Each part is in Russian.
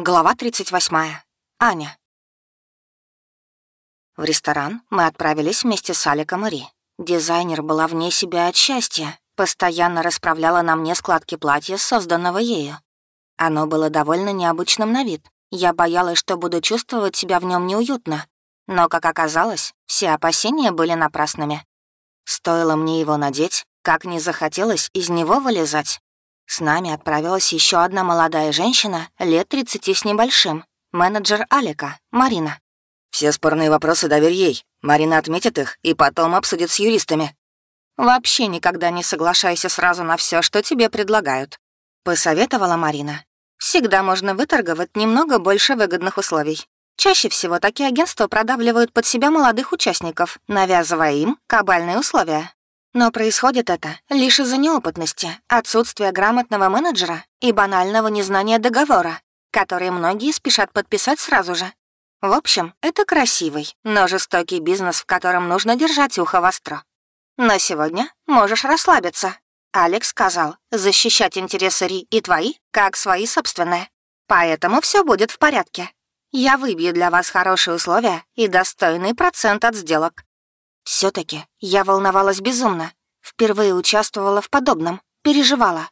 Глава 38. Аня. В ресторан мы отправились вместе с Аликом и Ри. Дизайнер была вне себя от счастья, постоянно расправляла на мне складки платья, созданного ею. Оно было довольно необычным на вид. Я боялась, что буду чувствовать себя в нем неуютно. Но, как оказалось, все опасения были напрасными. Стоило мне его надеть, как не захотелось из него вылезать. С нами отправилась еще одна молодая женщина, лет 30 с небольшим, менеджер Алика, Марина. «Все спорные вопросы доверь ей. Марина отметит их и потом обсудит с юристами». «Вообще никогда не соглашайся сразу на все, что тебе предлагают», — посоветовала Марина. «Всегда можно выторговать немного больше выгодных условий. Чаще всего такие агентства продавливают под себя молодых участников, навязывая им кабальные условия. Но происходит это лишь из-за неопытности, отсутствия грамотного менеджера и банального незнания договора, который многие спешат подписать сразу же. В общем, это красивый, но жестокий бизнес, в котором нужно держать ухо востро. На сегодня можешь расслабиться. Алекс сказал, защищать интересы Ри и твои, как свои собственные. Поэтому все будет в порядке. Я выбью для вас хорошие условия и достойный процент от сделок все таки я волновалась безумно. Впервые участвовала в подобном, переживала.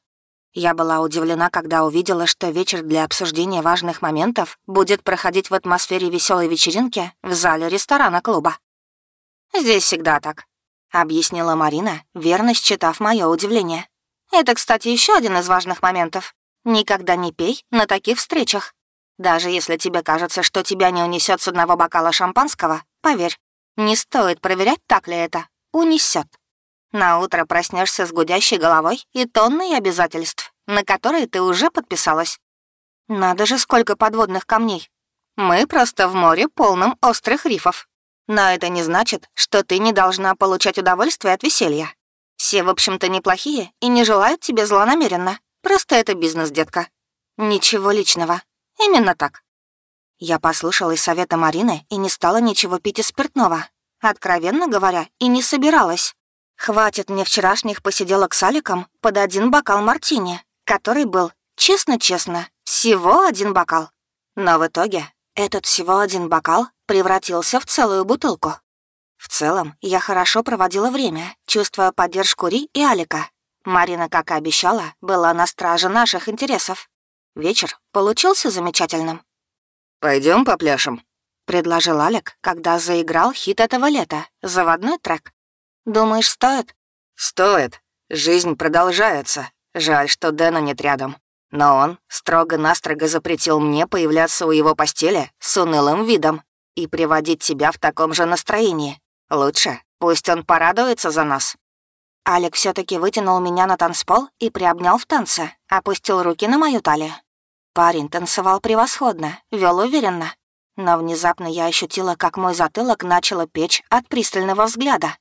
Я была удивлена, когда увидела, что вечер для обсуждения важных моментов будет проходить в атмосфере веселой вечеринки в зале ресторана клуба. «Здесь всегда так», — объяснила Марина, верно считав мое удивление. «Это, кстати, еще один из важных моментов. Никогда не пей на таких встречах. Даже если тебе кажется, что тебя не унесет с одного бокала шампанского, поверь, не стоит проверять, так ли это. Унесет. На утро проснешься с гудящей головой и тонной обязательств, на которые ты уже подписалась. Надо же, сколько подводных камней. Мы просто в море, полном острых рифов. Но это не значит, что ты не должна получать удовольствие от веселья. Все, в общем-то, неплохие и не желают тебе зла намеренно. Просто это бизнес, детка. Ничего личного. Именно так. Я послушалась совета Марины и не стала ничего пить из спиртного. Откровенно говоря, и не собиралась. Хватит мне вчерашних посиделок с Аликом под один бокал мартини, который был, честно-честно, всего один бокал. Но в итоге этот всего один бокал превратился в целую бутылку. В целом, я хорошо проводила время, чувствуя поддержку Ри и Алика. Марина, как и обещала, была на страже наших интересов. Вечер получился замечательным. Пойдем по пляшам», — предложил Алек, когда заиграл хит этого лета, заводной трек. «Думаешь, стоит?» «Стоит. Жизнь продолжается. Жаль, что Дэна нет рядом. Но он строго-настрого запретил мне появляться у его постели с унылым видом и приводить тебя в таком же настроении. Лучше пусть он порадуется за нас». Алек все таки вытянул меня на танцпол и приобнял в танце, опустил руки на мою талию. Парень танцевал превосходно, вел уверенно. Но внезапно я ощутила, как мой затылок начало печь от пристального взгляда.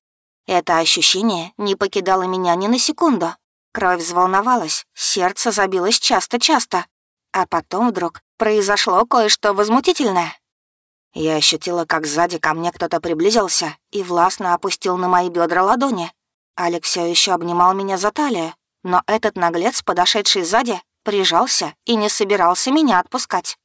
Это ощущение не покидало меня ни на секунду. Кровь взволновалась, сердце забилось часто-часто. А потом вдруг произошло кое-что возмутительное. Я ощутила, как сзади ко мне кто-то приблизился и властно опустил на мои бедра ладони. Алекс все еще обнимал меня за талию, но этот наглец, подошедший сзади, прижался и не собирался меня отпускать.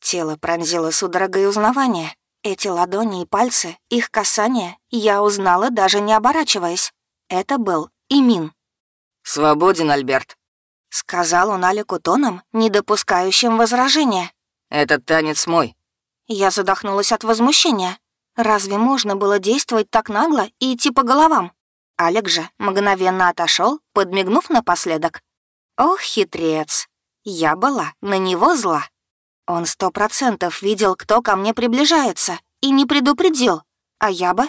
Тело пронзило судорогой узнавание. Эти ладони и пальцы, их касание, я узнала, даже не оборачиваясь. Это был Имин. «Свободен, Альберт», — сказал он Алику тоном, не допускающим возражения. «Этот танец мой». Я задохнулась от возмущения. Разве можно было действовать так нагло и идти по головам? Алик же мгновенно отошел, подмигнув напоследок. Ох, хитрец. Я была на него зла. Он сто процентов видел, кто ко мне приближается, и не предупредил. А я бы?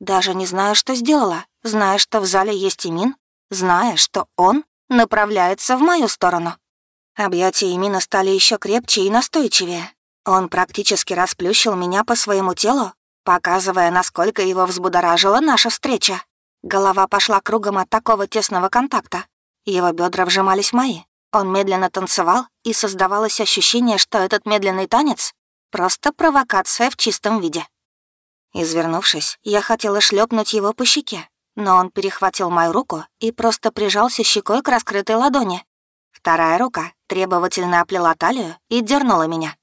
Даже не знаю, что сделала, зная, что в зале есть Имин, зная, что он направляется в мою сторону. Объятия Имина стали еще крепче и настойчивее. Он практически расплющил меня по своему телу, показывая, насколько его взбудоражила наша встреча. Голова пошла кругом от такого тесного контакта, его бедра вжимались в мои. Он медленно танцевал, и создавалось ощущение, что этот медленный танец — просто провокация в чистом виде. Извернувшись, я хотела шлепнуть его по щеке, но он перехватил мою руку и просто прижался щекой к раскрытой ладони. Вторая рука требовательно оплела талию и дернула меня.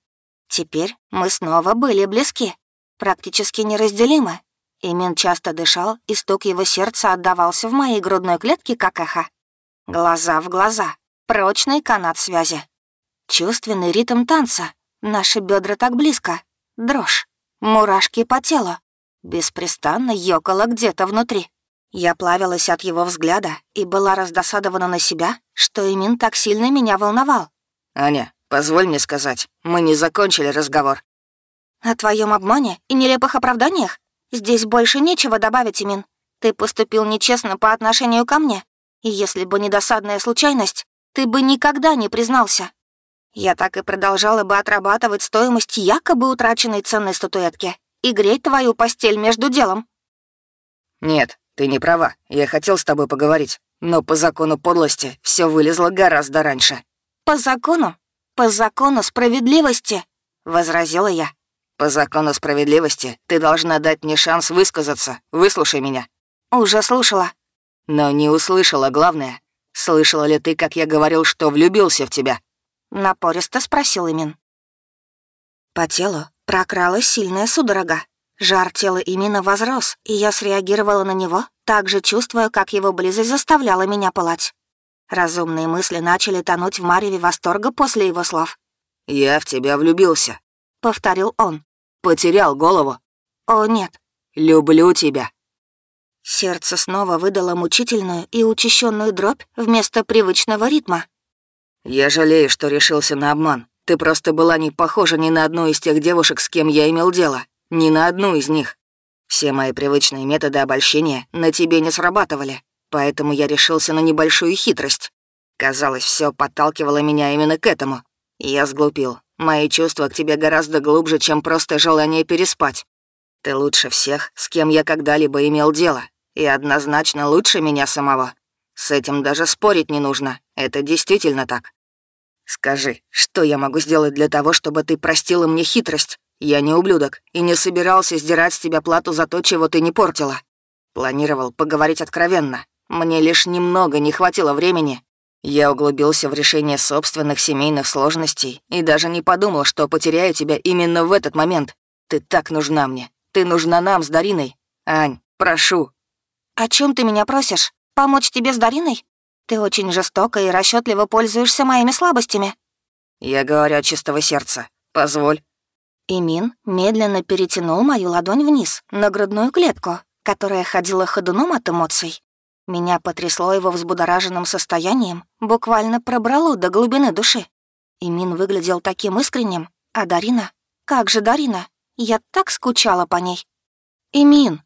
Теперь мы снова были близки, практически неразделимы. Имин часто дышал, и стук его сердца отдавался в моей грудной клетке, как эхо. Глаза в глаза, прочный канат связи. Чувственный ритм танца, наши бедра так близко, дрожь, мурашки по телу. Беспрестанно ёкало где-то внутри. Я плавилась от его взгляда и была раздосадована на себя, что Имин так сильно меня волновал. «Аня, позволь мне сказать, мы не закончили разговор». «О твоем обмане и нелепых оправданиях? Здесь больше нечего добавить, Имин. Ты поступил нечестно по отношению ко мне, и если бы не досадная случайность, ты бы никогда не признался. Я так и продолжала бы отрабатывать стоимость якобы утраченной ценной статуэтки и греть твою постель между делом». «Нет, ты не права. Я хотел с тобой поговорить. Но по закону подлости все вылезло гораздо раньше». «По закону? По закону справедливости?» — возразила я. «По закону справедливости ты должна дать мне шанс высказаться. Выслушай меня». «Уже слушала». «Но не услышала главное. Слышала ли ты, как я говорил, что влюбился в тебя?» Напористо спросил Имин. По телу прокралась сильная судорога. Жар тела Имина возрос, и я среагировала на него, также чувствуя, как его близость заставляла меня пылать. Разумные мысли начали тонуть в мареве восторга после его слов. «Я в тебя влюбился», — повторил он. «Потерял голову». «О, нет». «Люблю тебя». Сердце снова выдало мучительную и учащенную дробь вместо привычного ритма. «Я жалею, что решился на обман. Ты просто была не похожа ни на одну из тех девушек, с кем я имел дело. Ни на одну из них. Все мои привычные методы обольщения на тебе не срабатывали, поэтому я решился на небольшую хитрость. Казалось, все подталкивало меня именно к этому. Я сглупил. Мои чувства к тебе гораздо глубже, чем просто желание переспать. Ты лучше всех, с кем я когда-либо имел дело, и однозначно лучше меня самого. С этим даже спорить не нужно, это действительно так. Скажи, что я могу сделать для того, чтобы ты простила мне хитрость? Я не ублюдок и не собирался сдирать с тебя плату за то, чего ты не портила. Планировал поговорить откровенно. Мне лишь немного не хватило времени. Я углубился в решение собственных семейных сложностей и даже не подумал, что потеряю тебя именно в этот момент. Ты так нужна мне. Ты нужна нам с Дариной. Ань, прошу». «О чем ты меня просишь? Помочь тебе с Дариной? Ты очень жестоко и расчетливо пользуешься моими слабостями». «Я говорю от чистого сердца. Позволь». Имин медленно перетянул мою ладонь вниз, на грудную клетку, которая ходила ходуном от эмоций. Меня потрясло его взбудораженным состоянием, буквально пробрало до глубины души. Имин выглядел таким искренним, а Дарина? Как же Дарина? Я так скучала по ней. «Имин!»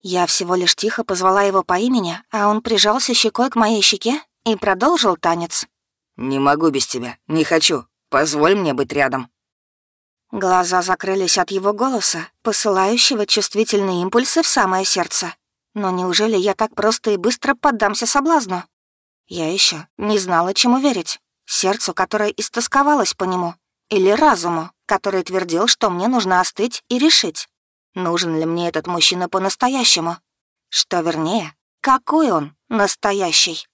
Я всего лишь тихо позвала его по имени, а он прижался щекой к моей щеке и продолжил танец. «Не могу без тебя, не хочу. Позволь мне быть рядом». Глаза закрылись от его голоса, посылающего чувствительные импульсы в самое сердце. Но неужели я так просто и быстро поддамся соблазну? Я еще не знала, чему верить. Сердцу, которое истосковалось по нему, или разуму, который твердил, что мне нужно остыть и решить, нужен ли мне этот мужчина по-настоящему. Что вернее, какой он настоящий.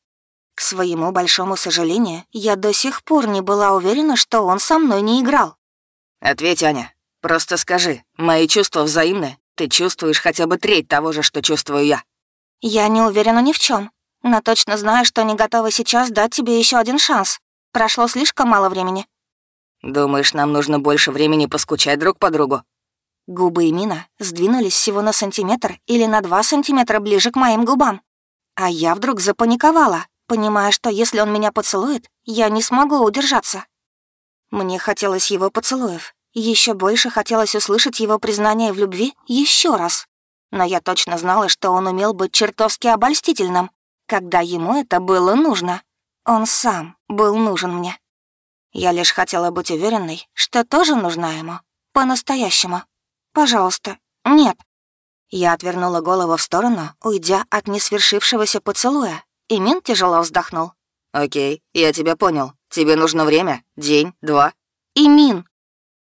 К своему большому сожалению, я до сих пор не была уверена, что он со мной не играл. «Ответь, Аня. Просто скажи, мои чувства взаимны? Ты чувствуешь хотя бы треть того же, что чувствую я?» «Я не уверена ни в чем, но точно знаю, что не готова сейчас дать тебе еще один шанс. Прошло слишком мало времени». «Думаешь, нам нужно больше времени поскучать друг по другу?» Губы Эмина сдвинулись всего на сантиметр или на два сантиметра ближе к моим губам. А я вдруг запаниковала, понимая, что если он меня поцелует, я не смогу удержаться. Мне хотелось его поцелуев. Еще больше хотелось услышать его признание в любви еще раз. Но я точно знала, что он умел быть чертовски обольстительным, когда ему это было нужно. Он сам был нужен мне. Я лишь хотела быть уверенной, что тоже нужна ему. По-настоящему. Пожалуйста, нет. Я отвернула голову в сторону, уйдя от несвершившегося поцелуя, и Мин тяжело вздохнул. «Окей, я тебя понял. Тебе нужно время? День? Два?» «Имин!»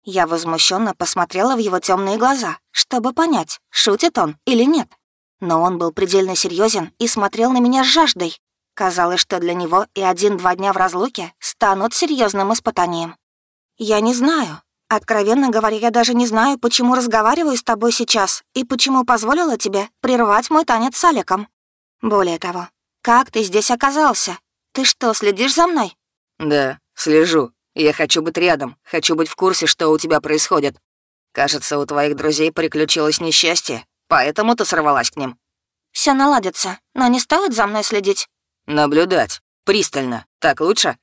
Я возмущенно посмотрела в его темные глаза, чтобы понять, шутит он или нет. Но он был предельно серьезен и смотрел на меня с жаждой. Казалось, что для него и один-два дня в разлуке станут серьезным испытанием. «Я не знаю. Откровенно говоря, я даже не знаю, почему разговариваю с тобой сейчас и почему позволила тебе прервать мой танец с Аликом. Более того, как ты здесь оказался? Ты что, следишь за мной?» «Да, слежу. Я хочу быть рядом, хочу быть в курсе, что у тебя происходит. Кажется, у твоих друзей приключилось несчастье, поэтому ты сорвалась к ним». Все наладится, но не стоит за мной следить». «Наблюдать. Пристально. Так лучше?»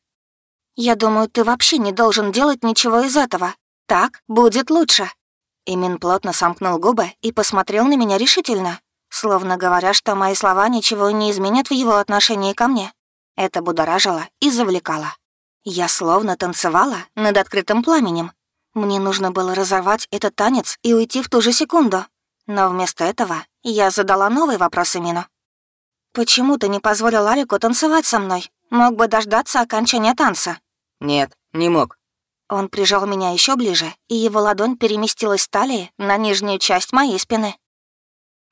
«Я думаю, ты вообще не должен делать ничего из этого. Так будет лучше». Имин плотно сомкнул губы и посмотрел на меня решительно, словно говоря, что мои слова ничего не изменят в его отношении ко мне. Это будоражило и завлекало. Я словно танцевала над открытым пламенем. Мне нужно было разорвать этот танец и уйти в ту же секунду. Но вместо этого я задала новый вопрос Имину. «Почему ты не позволил Алику танцевать со мной? Мог бы дождаться окончания танца». «Нет, не мог». Он прижал меня еще ближе, и его ладонь переместилась с талии на нижнюю часть моей спины.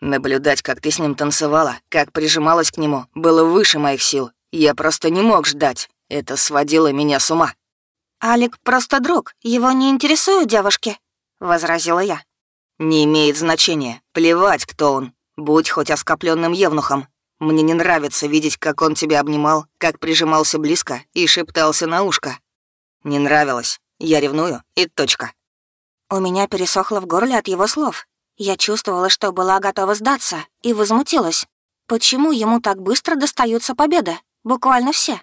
Наблюдать, как ты с ним танцевала, как прижималась к нему, было выше моих сил. Я просто не мог ждать. Это сводило меня с ума. «Алик просто друг, его не интересуют девушки», — возразила я. «Не имеет значения. Плевать, кто он. Будь хоть оскопленным евнухом. Мне не нравится видеть, как он тебя обнимал, как прижимался близко и шептался на ушко. Не нравилось. Я ревную, и точка». У меня пересохло в горле от его слов. Я чувствовала, что была готова сдаться, и возмутилась. Почему ему так быстро достаются победы? Буквально все.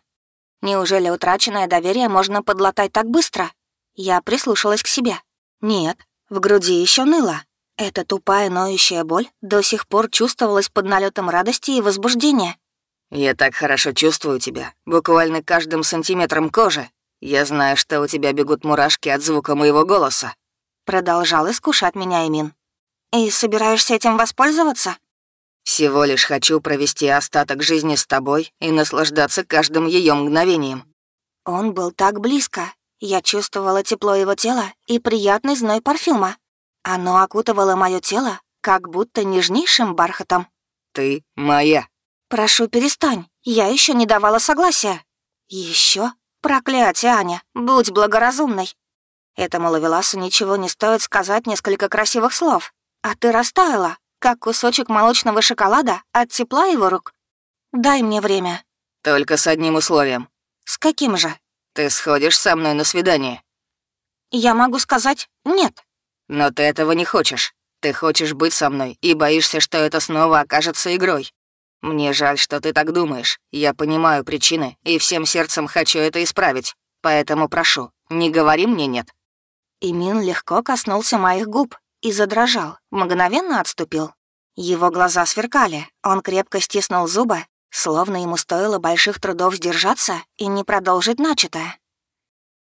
Неужели утраченное доверие можно подлатать так быстро? Я прислушалась к себе. Нет, в груди еще ныло. Эта тупая ноющая боль до сих пор чувствовалась под налетом радости и возбуждения. «Я так хорошо чувствую тебя, буквально каждым сантиметром кожи. Я знаю, что у тебя бегут мурашки от звука моего голоса». Продолжал искушать меня Эмин. «И собираешься этим воспользоваться?» Всего лишь хочу провести остаток жизни с тобой и наслаждаться каждым ее мгновением». Он был так близко. Я чувствовала тепло его тела и приятный зной парфюма. Оно окутывало мое тело, как будто нежнейшим бархатом. «Ты моя». «Прошу, перестань. Я еще не давала согласия». Еще? Проклятие, Аня. Будь благоразумной. Этому ловеласу ничего не стоит сказать несколько красивых слов. А ты растаяла, как кусочек молочного шоколада от тепла его рук. Дай мне время. Только с одним условием. С каким же? Ты сходишь со мной на свидание. Я могу сказать «нет». Но ты этого не хочешь. Ты хочешь быть со мной и боишься, что это снова окажется игрой. Мне жаль, что ты так думаешь. Я понимаю причины и всем сердцем хочу это исправить. Поэтому прошу, не говори мне «нет». Имин легко коснулся моих губ, и задрожал, мгновенно отступил. Его глаза сверкали, он крепко стиснул зубы, словно ему стоило больших трудов сдержаться и не продолжить начатое.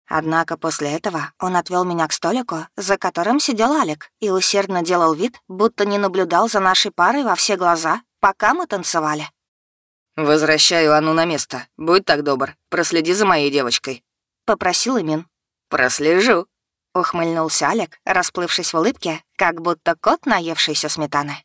Однако после этого он отвел меня к столику, за которым сидел Алик, и усердно делал вид, будто не наблюдал за нашей парой во все глаза, пока мы танцевали. «Возвращаю Анну на место. Будь так добр, проследи за моей девочкой», — попросил Имин. «Прослежу», Ухмыльнулся Алек, расплывшись в улыбке, как будто кот, наевшийся сметаны.